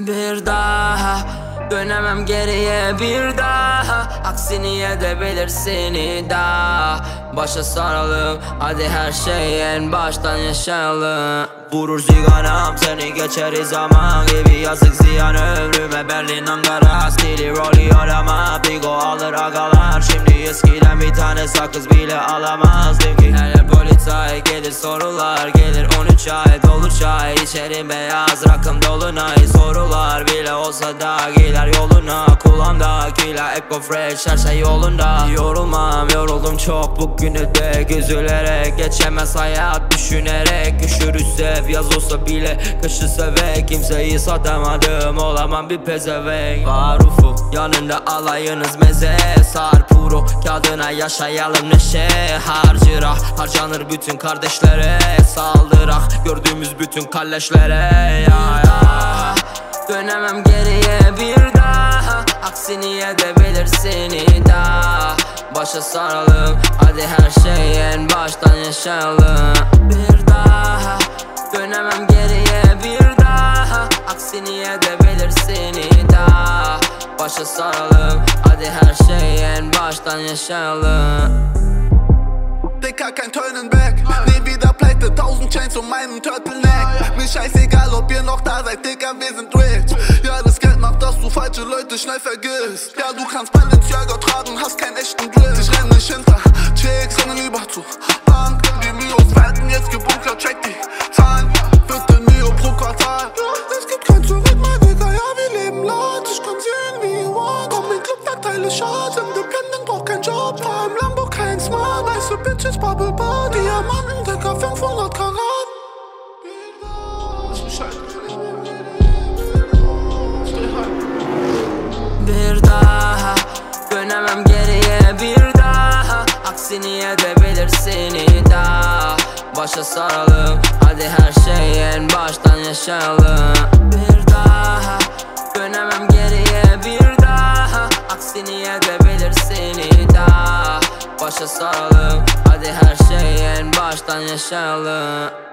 Bir daha Dönemem geriye bir daha. Aksini edebilir seni daha Başa saralım Hadi her şeyi en baştan yaşayalım. Vurur ziganam seni geçer zaman gibi. Yazık ziyan ömrüme Berlin Ankara. Stili rolü arama Bigo alır agalar. Şimdi eskiden bir tane sakız bile alamazdım ki. Her yer polisay gelir sorular Gelir 13 ay İçerim beyaz rakım dolunay Sorular bile olsa da gider yoluna. Kulağımdakiler Echo Fresh her şey yolunda. Yorulmam yoruldum çok. Bugünü de Gözülerek geçemez hayat düşünerek. Üşürüz sev yaz olsa bile Kışı seve kimseyi satamadım Olamam bir pezevenk. Var ufuk yanında alayınız meze. Sar puro kağıdına yaşayalım neşe. Harcıra harcanır bütün kardeşlere. Saldırak gördüğümüz bütün kalleşlere. Ya, ya. Dönemem geriye bir daha. Aksini edebilir seni daha Başa saralım Hadi her şeyi en baştan yaşayalım. Bir daha. Dönemem geriye bir daha. Aksini edebilir seni daha Başa saralım Hadi her şeyi en baştan yaşayalım Dicker, kein Turning back. Nie wieder pleite, tausend Chains um meinen Turtleneck. Mir scheißegal, ob ihr noch da seid, Dicker, wir sind rich. Ja, das Geld macht, dass du falsche Leute schnell vergisst. Ja, du kannst Balenciaga tragen, hast keinen echten Glück. Ich renn nicht hinter Chicks, sondern lieber zu Bank. Die Mios werden jetzt gebunkert, check die Bitches, Bubble Bar. Diamanten, Digga, 500 Karat. Bir daha Dönemem geriye bir daha Aksini edebilir seni daha Başa saralım Hadi her şeyi en baştan yaşayalım Bir daha Dönemem geriye bir daha Aksini edebilir seni daha Başa saralım. Hadi her şeyi en baştan yaşayalım